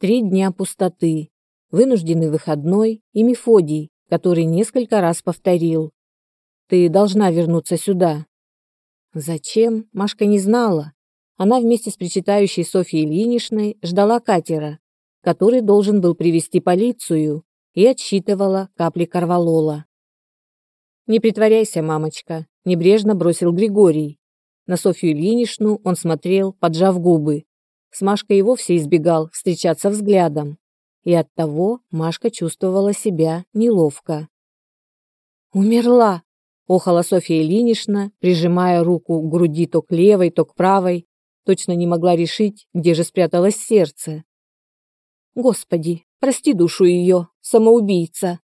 Три дня пустоты, вынужденный выходной и Мефодий, который несколько раз повторил. «Ты должна вернуться сюда». Зачем, Машка не знала. Она вместе с причитающей Софьей Ильиничной ждала катера, который должен был привести полицию, и отсчитывала капли корвалола. «Не притворяйся, мамочка», – небрежно бросил Григорий. На Софью Ильиничну он смотрел, поджав губы. С Машкой и вовсе избегал встречаться взглядом. И оттого Машка чувствовала себя неловко. «Умерла!» – охала Софья Ильинична, прижимая руку к груди то к левой, то к правой. Точно не могла решить, где же спряталось сердце. Господи, прости душу ее, самоубийца.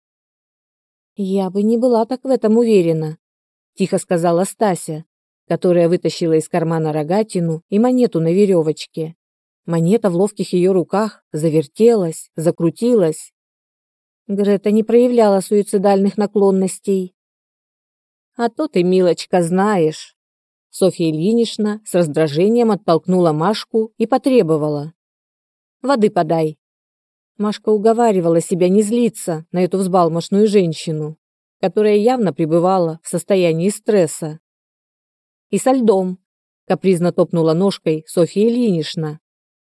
Я бы не была так в этом уверена, тихо сказала Стася, которая вытащила из кармана рогатину и монету на веревочке. Монета в ловких ее руках завертелась, закрутилась. Грета не проявляла суицидальных наклонностей. А то ты, милочка, знаешь. Софья Ильинична с раздражением оттолкнула Машку и потребовала: "Воды подай". Машка уговаривала себя не злиться на эту взбалмошную женщину, которая явно пребывала в состоянии стресса. «И со льдом», — капризно топнула ножкой Софья Ильинична.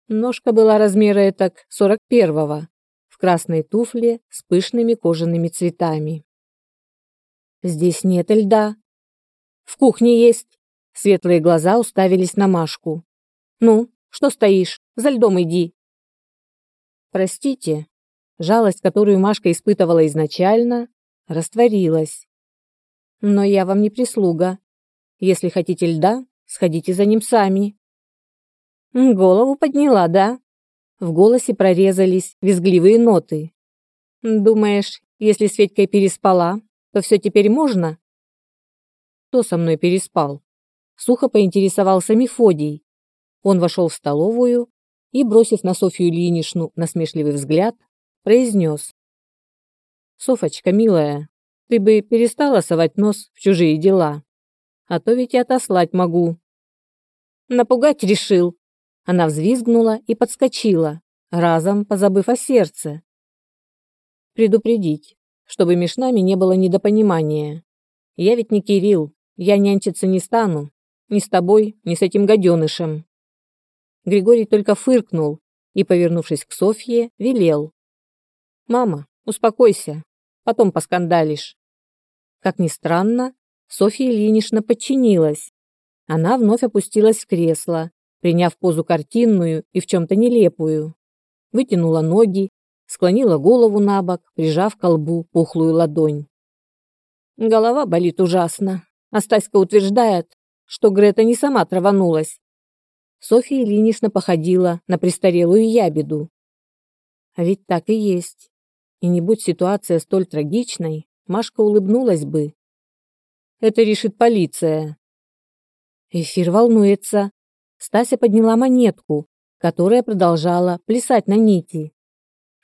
Ножка была размера этак сорок первого, в красной туфле с пышными кожаными цветами. «Здесь нет льда. В кухне есть». Светлые глаза уставились на Машку. «Ну, что стоишь? За льдом иди». Простите, жалость, которую Машка испытывала изначально, растворилась. Но я вам не прислуга. Если хотите льда, сходите за ним сами. Голову подняла, да? В голосе прорезались визгливые ноты. Думаешь, если с Федькой переспала, то все теперь можно? Кто со мной переспал? Сухо поинтересовался Мефодий. Он вошел в столовую и, бросив на Софью Ильиничну насмешливый взгляд, произнес. «Софочка, милая, ты бы перестала совать нос в чужие дела, а то ведь и отослать могу». «Напугать решил!» Она взвизгнула и подскочила, разом позабыв о сердце. «Предупредить, чтобы меж нами не было недопонимания. Я ведь не Кирилл, я нянчиться не стану, ни с тобой, ни с этим гаденышем». Григорий только фыркнул и, повернувшись к Софье, велел. «Мама, успокойся, потом поскандалишь». Как ни странно, Софья Ильинична подчинилась. Она вновь опустилась в кресло, приняв позу картинную и в чем-то нелепую. Вытянула ноги, склонила голову на бок, прижав к колбу пухлую ладонь. Голова болит ужасно. А утверждает, что Грета не сама траванулась, Софья Ильинична походила на престарелую ябеду. А ведь так и есть. И не будь ситуация столь трагичной, Машка улыбнулась бы. Это решит полиция. Эфир волнуется. Стася подняла монетку, которая продолжала плясать на нити.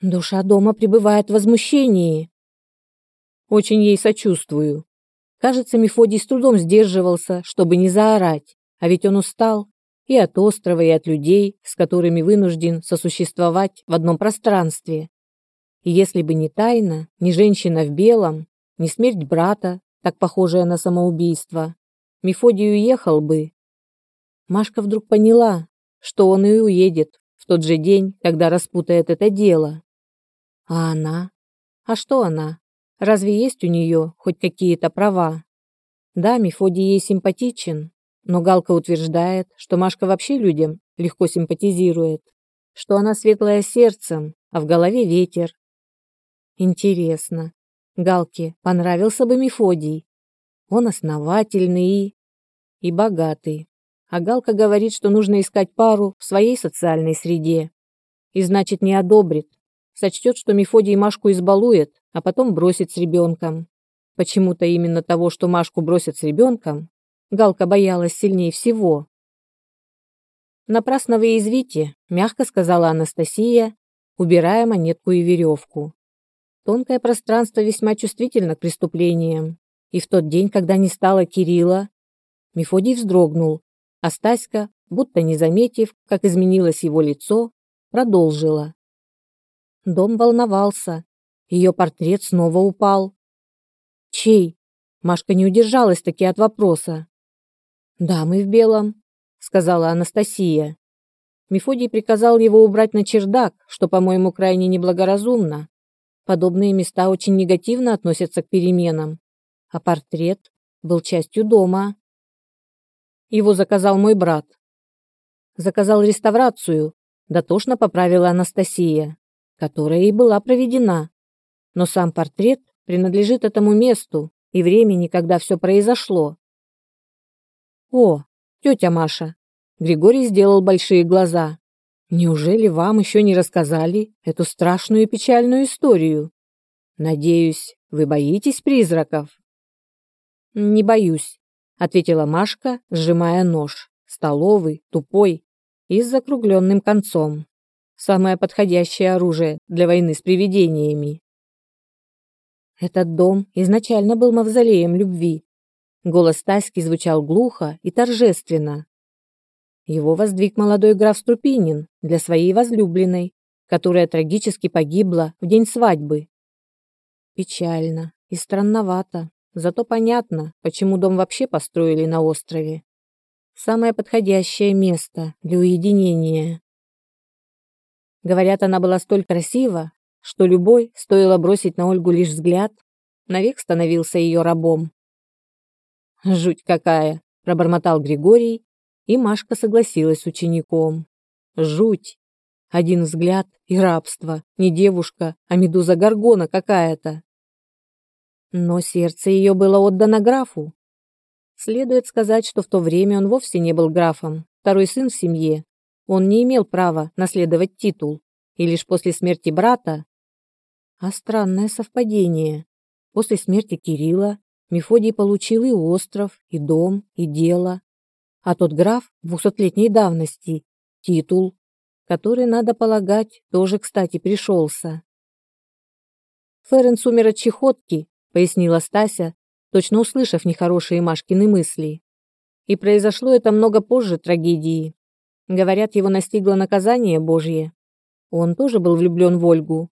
Душа дома пребывает в возмущении. Очень ей сочувствую. Кажется, Мефодий с трудом сдерживался, чтобы не заорать, а ведь он устал и от острова, и от людей, с которыми вынужден сосуществовать в одном пространстве. И если бы не тайна, не женщина в белом, не смерть брата, так похожая на самоубийство, Мефодий уехал бы. Машка вдруг поняла, что он и уедет в тот же день, когда распутает это дело. А она? А что она? Разве есть у нее хоть какие-то права? Да, Мефодий ей симпатичен, но Галка утверждает, что Машка вообще людям легко симпатизирует, что она светлая сердцем, а в голове ветер. Интересно, Галке понравился бы Мефодий. Он основательный и... и богатый. А Галка говорит, что нужно искать пару в своей социальной среде. И значит не одобрит. Сочтет, что Мефодий Машку избалует, а потом бросит с ребенком. Почему-то именно того, что Машку бросят с ребенком, Галка боялась сильнее всего. «Напрасно вы извите», — мягко сказала Анастасия, убирая монетку и веревку. Тонкое пространство весьма чувствительно к преступлениям. И в тот день, когда не стало Кирилла, Мефодий вздрогнул, а Стаська, будто не заметив, как изменилось его лицо, продолжила. Дом волновался. Ее портрет снова упал. Чей? Машка не удержалась таки от вопроса. «Дамы в белом», — сказала Анастасия. Мефодий приказал его убрать на чердак, что, по-моему, крайне неблагоразумно. Подобные места очень негативно относятся к переменам. А портрет был частью дома. Его заказал мой брат. Заказал реставрацию, дотошно поправила Анастасия, которая и была проведена. Но сам портрет принадлежит этому месту и времени, когда все произошло. О, тетя Маша. Григорий сделал большие глаза. Неужели вам еще не рассказали эту страшную и печальную историю? Надеюсь, вы боитесь призраков? Не боюсь, ответила Машка, сжимая нож, столовый, тупой и с закругленным концом. Самое подходящее оружие для войны с привидениями. Этот дом изначально был мавзолеем любви. Голос Таськи звучал глухо и торжественно. Его воздвиг молодой граф Струпинин для своей возлюбленной, которая трагически погибла в день свадьбы. Печально и странновато, зато понятно, почему дом вообще построили на острове. Самое подходящее место для уединения. Говорят, она была столь красива, что любой, стоило бросить на Ольгу лишь взгляд, навек становился ее рабом. «Жуть какая!» – пробормотал Григорий, и Машка согласилась с учеником. «Жуть! Один взгляд и рабство, не девушка, а медуза Горгона какая-то!» Но сердце ее было отдано графу. Следует сказать, что в то время он вовсе не был графом, второй сын в семье. Он не имел права наследовать титул, и лишь после смерти брата а странное совпадение. После смерти Кирилла Мефодий получил и остров, и дом, и дело. А тот граф двухсотлетней давности – титул, который, надо полагать, тоже, кстати, пришелся. Ференс умер от чехотки, пояснила Стася, точно услышав нехорошие Машкины мысли. И произошло это много позже трагедии. Говорят, его настигло наказание Божье. Он тоже был влюблен в Ольгу,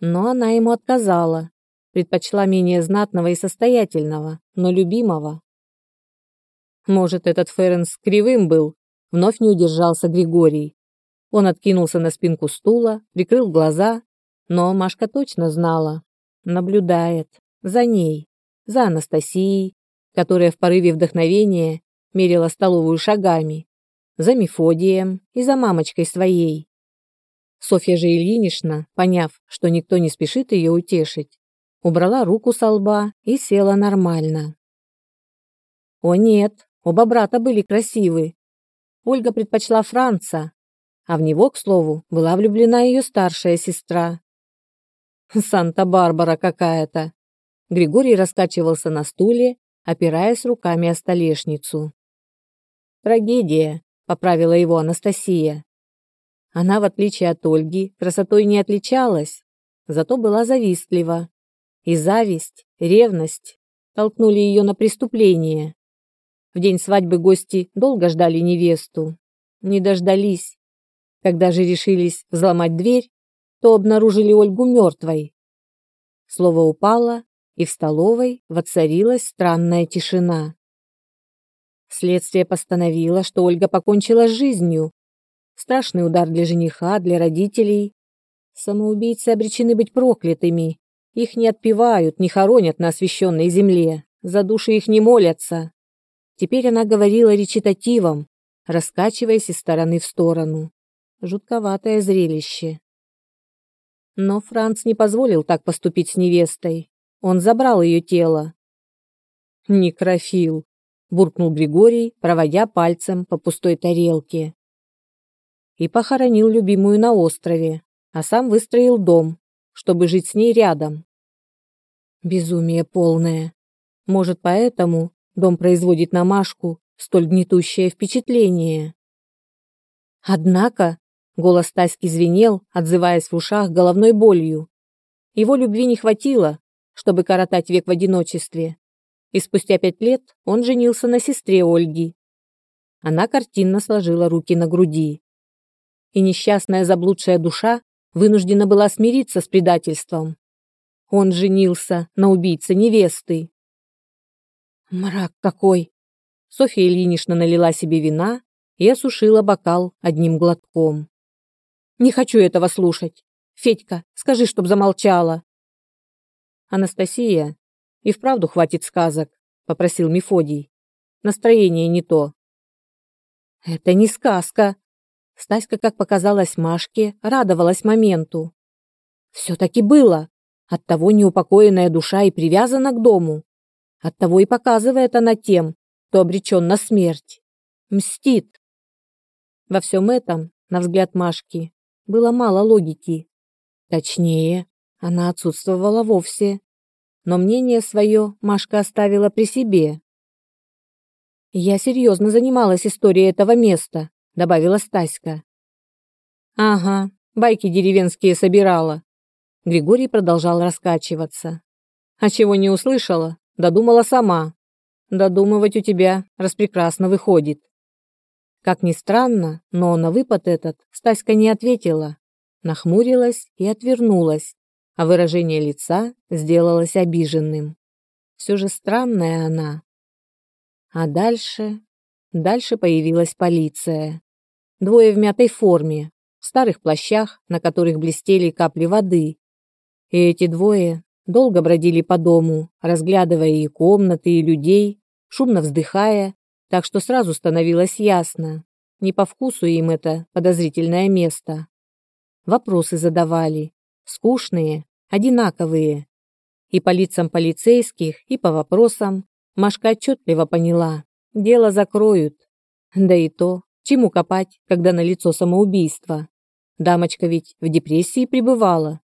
но она ему отказала, предпочла менее знатного и состоятельного, но любимого. Может, этот Ференс кривым был, вновь не удержался Григорий. Он откинулся на спинку стула, прикрыл глаза, но Машка точно знала. Наблюдает. За ней. За Анастасией, которая в порыве вдохновения мерила столовую шагами. За Мефодием и за мамочкой своей. Софья же Ильинична, поняв, что никто не спешит ее утешить, убрала руку со лба и села нормально. О нет, оба брата были красивы. Ольга предпочла Франца, а в него, к слову, была влюблена ее старшая сестра. Санта-Барбара какая-то. Григорий раскачивался на стуле, опираясь руками о столешницу. Трагедия, поправила его Анастасия. Она, в отличие от Ольги, красотой не отличалась, зато была завистлива. И зависть, ревность толкнули ее на преступление. В день свадьбы гости долго ждали невесту. Не дождались. Когда же решились взломать дверь, то обнаружили Ольгу мертвой. Слово упало, и в столовой воцарилась странная тишина. Следствие постановило, что Ольга покончила с жизнью, Страшный удар для жениха, для родителей. Самоубийцы обречены быть проклятыми. Их не отпевают, не хоронят на освященной земле. За души их не молятся. Теперь она говорила речитативом, раскачиваясь из стороны в сторону. Жутковатое зрелище. Но Франц не позволил так поступить с невестой. Он забрал ее тело. «Некрофил», – буркнул Григорий, проводя пальцем по пустой тарелке и похоронил любимую на острове, а сам выстроил дом, чтобы жить с ней рядом. Безумие полное. Может, поэтому дом производит на Машку столь гнетущее впечатление. Однако голос Таськи звенел, отзываясь в ушах головной болью. Его любви не хватило, чтобы коротать век в одиночестве. И спустя пять лет он женился на сестре Ольги. Она картинно сложила руки на груди и несчастная заблудшая душа вынуждена была смириться с предательством. Он женился на убийце невесты. Мрак какой! Софья Ильинична налила себе вина и осушила бокал одним глотком. Не хочу этого слушать. Федька, скажи, чтоб замолчала. Анастасия, и вправду хватит сказок, попросил Мефодий. Настроение не то. Это не сказка. Стаська, как показалось Машке, радовалась моменту. Все-таки было. Оттого неупокоенная душа и привязана к дому. Оттого и показывает она тем, кто обречен на смерть. Мстит. Во всем этом, на взгляд Машки, было мало логики. Точнее, она отсутствовала вовсе. Но мнение свое Машка оставила при себе. «Я серьезно занималась историей этого места», — добавила Стаська. «Ага, байки деревенские собирала». Григорий продолжал раскачиваться. «А чего не услышала? Додумала сама. Додумывать у тебя распрекрасно выходит». Как ни странно, но на выпад этот Стаська не ответила, нахмурилась и отвернулась, а выражение лица сделалось обиженным. Все же странная она. А дальше... Дальше появилась полиция. Двое в мятой форме, в старых плащах, на которых блестели капли воды. И эти двое долго бродили по дому, разглядывая и комнаты, и людей, шумно вздыхая, так что сразу становилось ясно, не по вкусу им это подозрительное место. Вопросы задавали, скучные, одинаковые. И по лицам полицейских, и по вопросам Машка отчетливо поняла, дело закроют. Да и то, чему копать, когда на лицо самоубийство? Дамочка ведь в депрессии пребывала.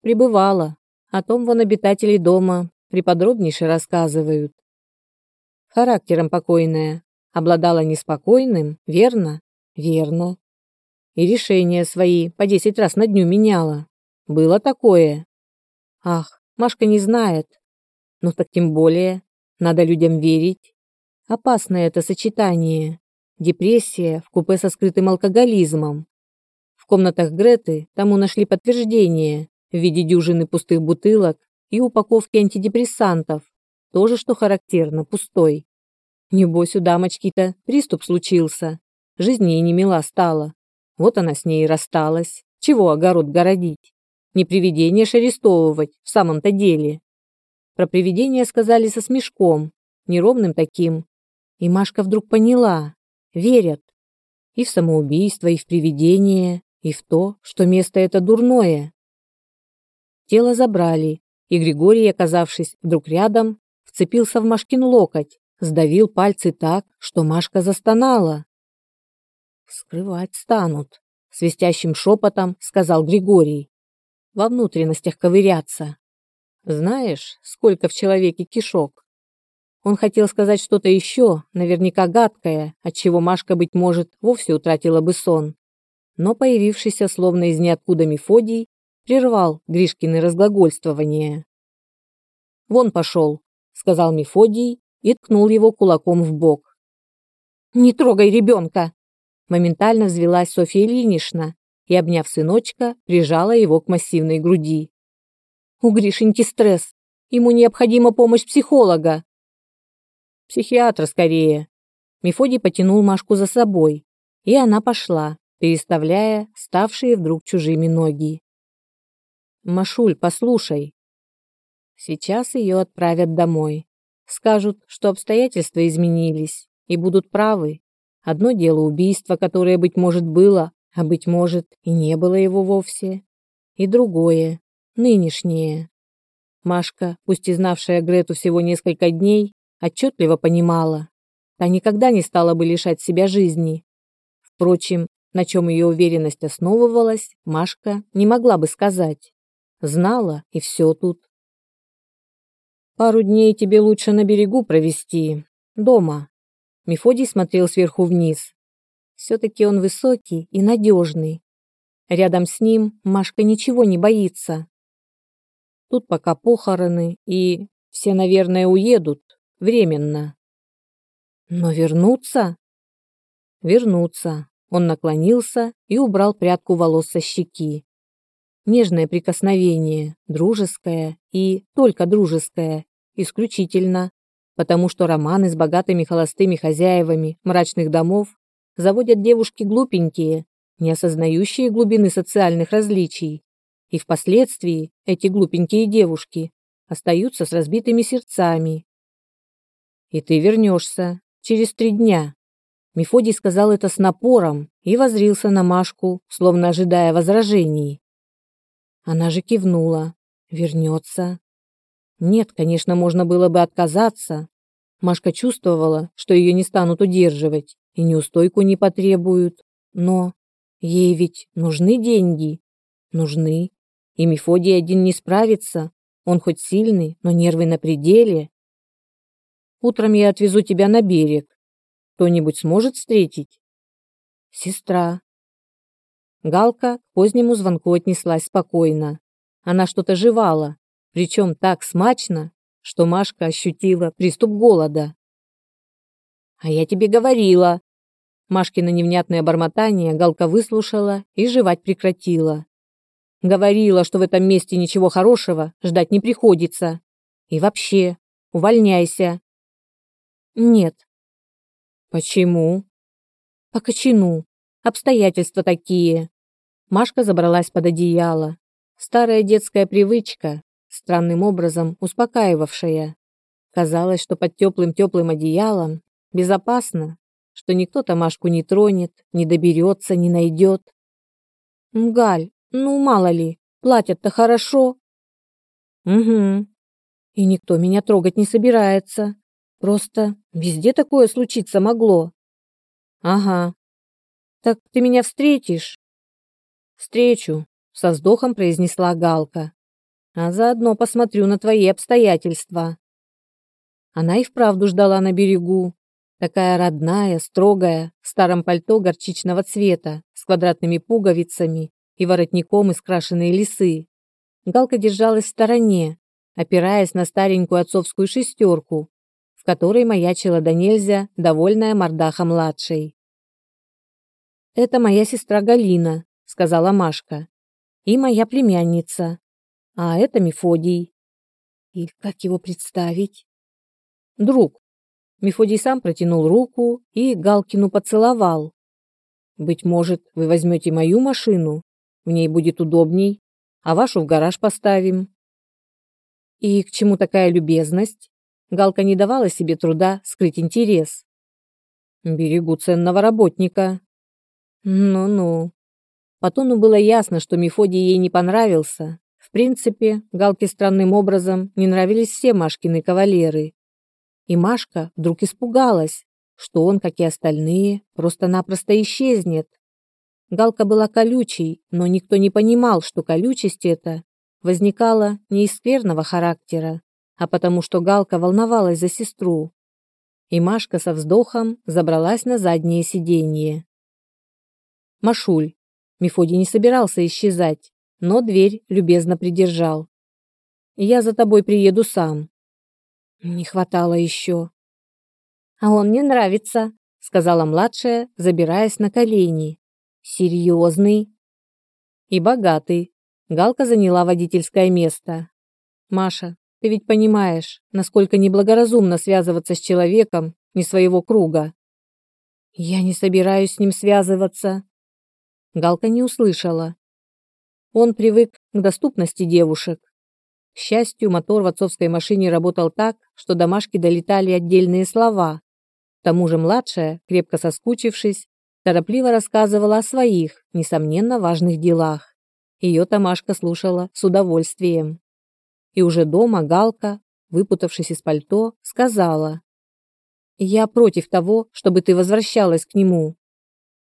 Пребывала. О том вон обитатели дома приподробнейше рассказывают. Характером покойная, обладала неспокойным, верно? Верно. И решения свои по десять раз на дню меняла. Было такое. Ах, Машка не знает. Но так тем более, надо людям верить. Опасное это сочетание. Депрессия в купе со скрытым алкоголизмом. В комнатах Греты тому нашли подтверждение в виде дюжины пустых бутылок и упаковки антидепрессантов. Тоже, что характерно, пустой. Небось, у дамочки-то приступ случился. Жизнь ей не мила стала. Вот она с ней и рассталась. Чего огород городить? Не привидение ж арестовывать в самом-то деле. Про привидение сказали со смешком, неровным таким. И Машка вдруг поняла. Верят. И в самоубийство, и в привидение, и в то, что место это дурное. Тело забрали, и Григорий, оказавшись вдруг рядом, вцепился в Машкин локоть, сдавил пальцы так, что Машка застонала. «Скрывать станут», — свистящим шепотом сказал Григорий во внутренностях ковыряться. Знаешь, сколько в человеке кишок? Он хотел сказать что-то еще, наверняка гадкое, от чего Машка, быть может, вовсе утратила бы сон. Но появившийся словно из ниоткуда Мефодий прервал Гришкины разглагольствование. «Вон пошел», — сказал Мефодий и ткнул его кулаком в бок. «Не трогай ребенка!» Моментально взвелась Софья Ильинична и, обняв сыночка, прижала его к массивной груди. «У Гришеньки стресс. Ему необходима помощь психолога». «Психиатра скорее». Мефодий потянул Машку за собой, и она пошла, переставляя ставшие вдруг чужими ноги. «Машуль, послушай». Сейчас ее отправят домой. Скажут, что обстоятельства изменились, и будут правы. Одно дело убийство, которое, быть может, было, а быть может и не было его вовсе. И другое, нынешнее. Машка, пусть и знавшая Грету всего несколько дней, отчетливо понимала, та никогда не стала бы лишать себя жизни. Впрочем, на чем ее уверенность основывалась, Машка не могла бы сказать. Знала, и все тут. «Пару дней тебе лучше на берегу провести. Дома». Мефодий смотрел сверху вниз, все-таки он высокий и надежный. Рядом с ним Машка ничего не боится. Тут пока похороны, и все, наверное, уедут. Временно. Но вернуться? Вернуться. Он наклонился и убрал прядку волос со щеки. Нежное прикосновение, дружеское и только дружеское, исключительно, потому что романы с богатыми холостыми хозяевами мрачных домов заводят девушки глупенькие, не осознающие глубины социальных различий, и впоследствии эти глупенькие девушки остаются с разбитыми сердцами. И ты вернешься через три дня. Мефодий сказал это с напором и возрился на Машку, словно ожидая возражений. Она же кивнула. Вернется. Нет, конечно, можно было бы отказаться. Машка чувствовала, что ее не станут удерживать и неустойку не потребуют. Но ей ведь нужны деньги. Нужны. И Мефодий один не справится. Он хоть сильный, но нервы на пределе. Утром я отвезу тебя на берег. Кто-нибудь сможет встретить? Сестра. Галка к позднему звонку отнеслась спокойно. Она что-то жевала, причем так смачно, что Машка ощутила приступ голода. «А я тебе говорила!» Машкино невнятное бормотание Галка выслушала и жевать прекратила. «Говорила, что в этом месте ничего хорошего ждать не приходится. И вообще, увольняйся!» «Нет». «Почему?» «По кочану. Обстоятельства такие». Машка забралась под одеяло. Старая детская привычка, странным образом успокаивавшая. Казалось, что под теплым-теплым одеялом безопасно, что никто Тамашку не тронет, не доберется, не найдет. «Галь, ну мало ли, платят-то хорошо». «Угу. И никто меня трогать не собирается. Просто везде такое случиться могло». «Ага. Так ты меня встретишь?» «Встречу», — со вздохом произнесла Галка а заодно посмотрю на твои обстоятельства. Она и вправду ждала на берегу, такая родная, строгая, в старом пальто горчичного цвета, с квадратными пуговицами и воротником из крашеной лисы. Галка держалась в стороне, опираясь на старенькую отцовскую шестерку, в которой маячила до нельзя довольная мордаха-младшей. «Это моя сестра Галина», — сказала Машка, — «и моя племянница а это Мефодий. И как его представить? Друг. Мефодий сам протянул руку и Галкину поцеловал. Быть может, вы возьмете мою машину, в ней будет удобней, а вашу в гараж поставим. И к чему такая любезность? Галка не давала себе труда скрыть интерес. Берегу ценного работника. Ну-ну. По тону было ясно, что Мефодий ей не понравился, принципе, Галке странным образом не нравились все Машкины кавалеры. И Машка вдруг испугалась, что он, как и остальные, просто-напросто исчезнет. Галка была колючей, но никто не понимал, что колючесть эта возникала не из скверного характера, а потому что Галка волновалась за сестру. И Машка со вздохом забралась на заднее сиденье. Машуль. Мефодий не собирался исчезать но дверь любезно придержал. «Я за тобой приеду сам». Не хватало еще. «А он мне нравится», — сказала младшая, забираясь на колени. «Серьезный». «И богатый». Галка заняла водительское место. «Маша, ты ведь понимаешь, насколько неблагоразумно связываться с человеком не своего круга». «Я не собираюсь с ним связываться». Галка не услышала. Он привык к доступности девушек. К счастью, мотор в отцовской машине работал так, что домашки долетали отдельные слова. К тому же младшая, крепко соскучившись, торопливо рассказывала о своих, несомненно, важных делах. Ее Тамашка слушала с удовольствием. И уже дома Галка, выпутавшись из пальто, сказала. «Я против того, чтобы ты возвращалась к нему.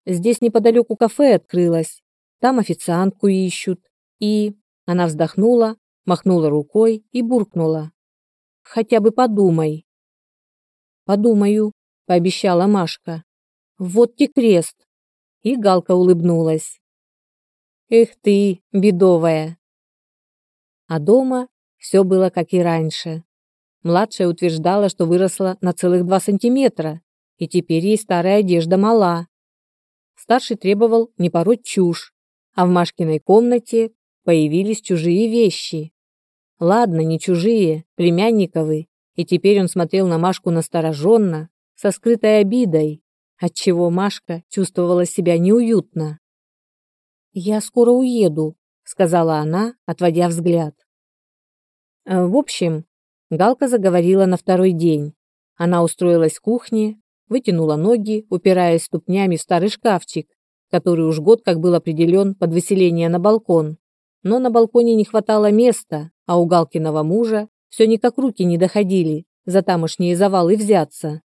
Здесь неподалеку кафе открылось. Там официантку ищут. И она вздохнула, махнула рукой и буркнула. Хотя бы подумай. Подумаю, пообещала Машка. Вот те крест. И Галка улыбнулась. Эх ты, бедовая. А дома все было как и раньше. Младшая утверждала, что выросла на целых два сантиметра, и теперь ей старая одежда мала. Старший требовал не пороть чушь, а в Машкиной комнате появились чужие вещи. Ладно, не чужие, племянниковы, и теперь он смотрел на Машку настороженно, со скрытой обидой, отчего Машка чувствовала себя неуютно. «Я скоро уеду», — сказала она, отводя взгляд. Э, в общем, Галка заговорила на второй день. Она устроилась в кухне, вытянула ноги, упираясь ступнями в старый шкафчик, который уж год как был определен под выселение на балкон. Но на балконе не хватало места, а у Галкиного мужа все никак руки не доходили за тамошние завалы взяться.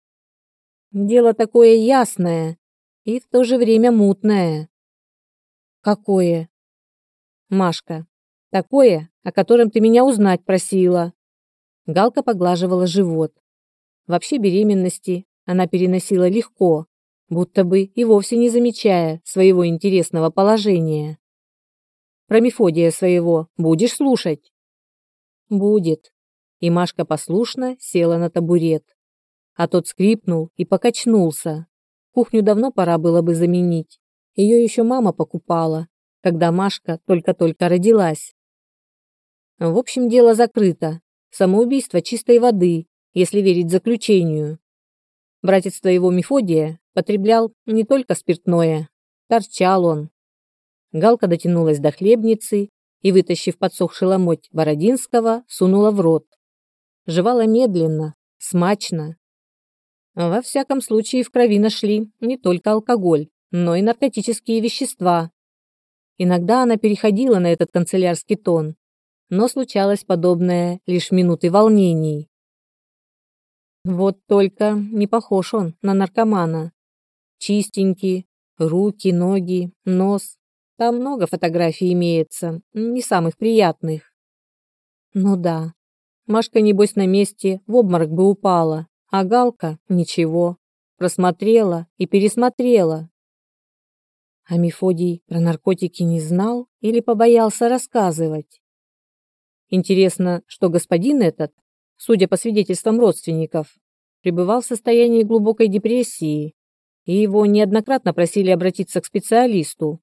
Дело такое ясное и в то же время мутное. Какое? Машка, такое, о котором ты меня узнать просила. Галка поглаживала живот. Вообще беременности она переносила легко, будто бы и вовсе не замечая своего интересного положения. Про Мефодия своего будешь слушать? Будет. И Машка послушно села на табурет. А тот скрипнул и покачнулся. Кухню давно пора было бы заменить. Ее еще мама покупала, когда Машка только-только родилась. В общем, дело закрыто. Самоубийство чистой воды, если верить заключению. Братец твоего Мефодия потреблял не только спиртное. Торчал он. Галка дотянулась до хлебницы и, вытащив подсохший ломоть Бородинского, сунула в рот. Жевала медленно, смачно. Во всяком случае, в крови нашли не только алкоголь, но и наркотические вещества. Иногда она переходила на этот канцелярский тон, но случалось подобное лишь минуты волнений. Вот только не похож он на наркомана. Чистенький, руки, ноги, нос. Там много фотографий имеется, не самых приятных. Ну да, Машка, небось, на месте в обморок бы упала, а Галка – ничего. Просмотрела и пересмотрела. А Мефодий про наркотики не знал или побоялся рассказывать? Интересно, что господин этот судя по свидетельствам родственников, пребывал в состоянии глубокой депрессии, и его неоднократно просили обратиться к специалисту.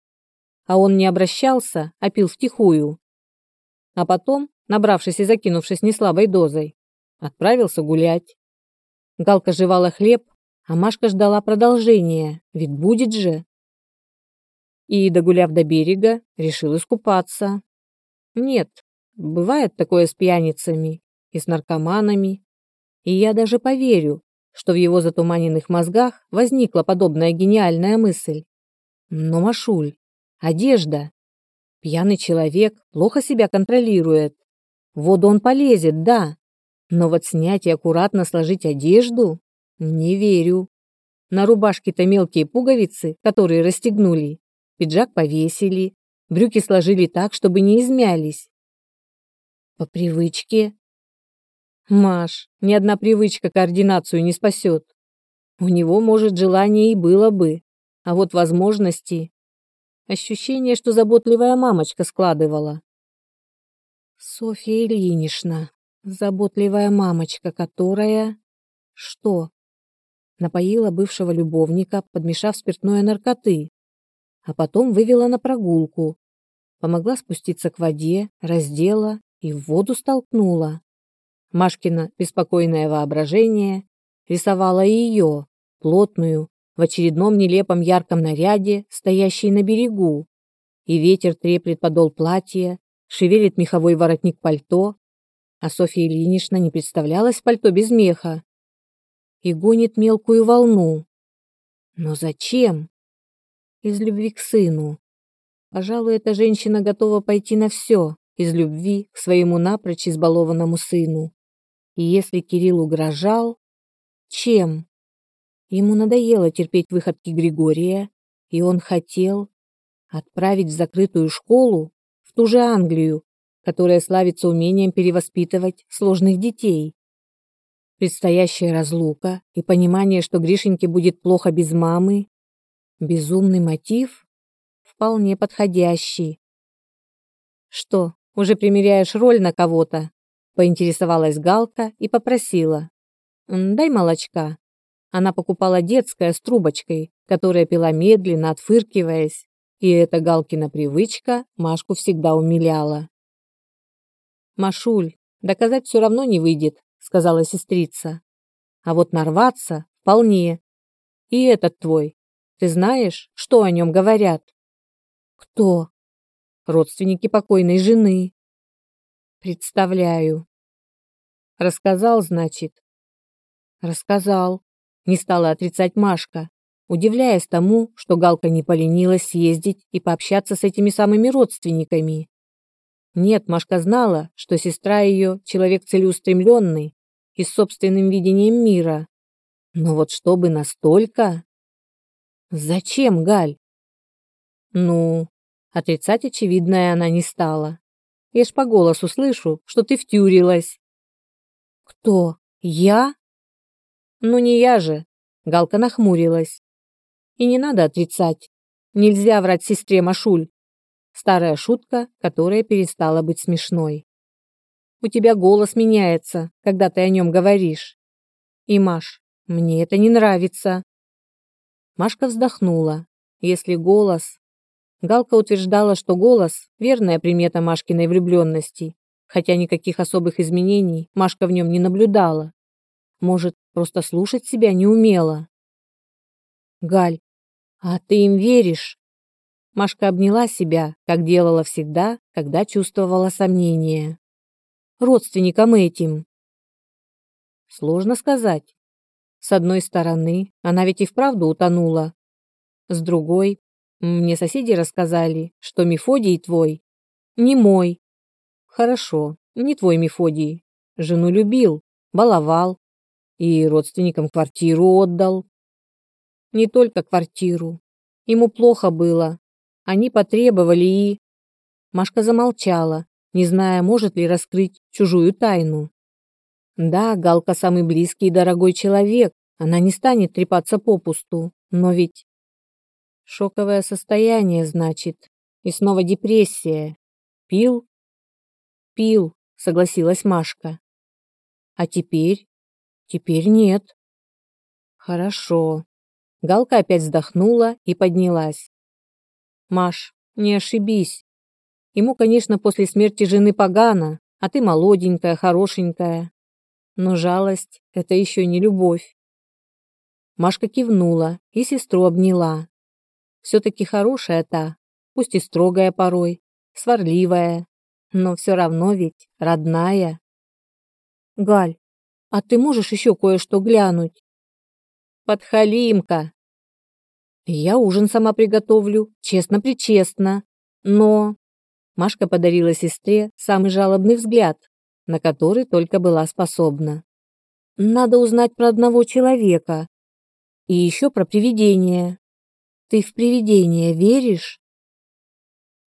А он не обращался, а пил втихую. А потом, набравшись и закинувшись неслабой дозой, отправился гулять. Галка жевала хлеб, а Машка ждала продолжения, ведь будет же. И, догуляв до берега, решил искупаться. Нет, бывает такое с пьяницами, и с наркоманами. И я даже поверю, что в его затуманенных мозгах возникла подобная гениальная мысль. Но, Машуль, одежда. Пьяный человек плохо себя контролирует. В воду он полезет, да. Но вот снять и аккуратно сложить одежду? Не верю. На рубашке-то мелкие пуговицы, которые расстегнули. Пиджак повесили. Брюки сложили так, чтобы не измялись. По привычке Маш, ни одна привычка координацию не спасет. У него, может, желание и было бы, а вот возможности... Ощущение, что заботливая мамочка складывала. Софья Ильинична, заботливая мамочка, которая... Что? Напоила бывшего любовника, подмешав спиртное наркоты, а потом вывела на прогулку, помогла спуститься к воде, раздела и в воду столкнула. Машкина беспокойное воображение рисовало ее, плотную, в очередном нелепом ярком наряде, стоящей на берегу. И ветер треплет подол платья, шевелит меховой воротник пальто, а Софья Ильинична не представлялась пальто без меха. И гонит мелкую волну. Но зачем? Из любви к сыну. Пожалуй, эта женщина готова пойти на все из любви к своему напрочь избалованному сыну. И если Кирилл угрожал... Чем? Ему надоело терпеть выходки Григория, и он хотел отправить в закрытую школу, в ту же Англию, которая славится умением перевоспитывать сложных детей. Предстоящая разлука и понимание, что Гришеньке будет плохо без мамы, безумный мотив, вполне подходящий. Что, уже примеряешь роль на кого-то? Поинтересовалась Галка и попросила. «Дай молочка». Она покупала детское с трубочкой, которая пила медленно, отфыркиваясь, И эта Галкина привычка Машку всегда умиляла. «Машуль, доказать все равно не выйдет», — сказала сестрица. «А вот нарваться вполне. И этот твой. Ты знаешь, что о нем говорят?» «Кто?» «Родственники покойной жены». «Представляю». «Рассказал, значит?» «Рассказал», — не стала отрицать Машка удивляясь тому, что Галка не поленилась съездить и пообщаться с этими самыми родственниками. Нет, Машка знала, что сестра ее человек целеустремленный и с собственным видением мира. Но вот чтобы настолько... Зачем, Галь? Ну, отрицать очевидное она не стала. Я ж по голосу слышу, что ты втюрилась. Кто? Я? Ну не я же. Галка нахмурилась. И не надо отрицать. Нельзя врать сестре Машуль. Старая шутка, которая перестала быть смешной. У тебя голос меняется, когда ты о нем говоришь. И, Маш, мне это не нравится. Машка вздохнула. Если голос... Галка утверждала, что голос – верная примета Машкиной влюбленности, хотя никаких особых изменений Машка в нем не наблюдала. Может, просто слушать себя не умела. «Галь, «А ты им веришь?» Машка обняла себя, как делала всегда, когда чувствовала сомнения. «Родственникам этим?» Сложно сказать. С одной стороны, она ведь и вправду утонула. С другой, мне соседи рассказали, что Мефодий твой не мой. Хорошо, не твой Мефодий. Жену любил, баловал и родственникам квартиру отдал. Не только квартиру. Ему плохо было. Они потребовали и... Машка замолчала, не зная, может ли раскрыть чужую тайну. Да, Галка самый близкий и дорогой человек, она не станет трепаться попусту, но ведь... Шоковое состояние, значит. И снова депрессия. Пил? Пил, согласилась Машка. А теперь? Теперь нет. Хорошо. Галка опять вздохнула и поднялась. «Маш, не ошибись. Ему, конечно, после смерти жены погано, а ты молоденькая, хорошенькая. Но жалость — это еще не любовь». Машка кивнула и сестру обняла. Все-таки хорошая та, пусть и строгая порой, сварливая, но все равно ведь родная. «Галь, а ты можешь еще кое-что глянуть?» подхалимка. Я ужин сама приготовлю, честно-причестно. Но... Машка подарила сестре самый жалобный взгляд, на который только была способна. Надо узнать про одного человека. И еще про привидения. Ты в привидения веришь?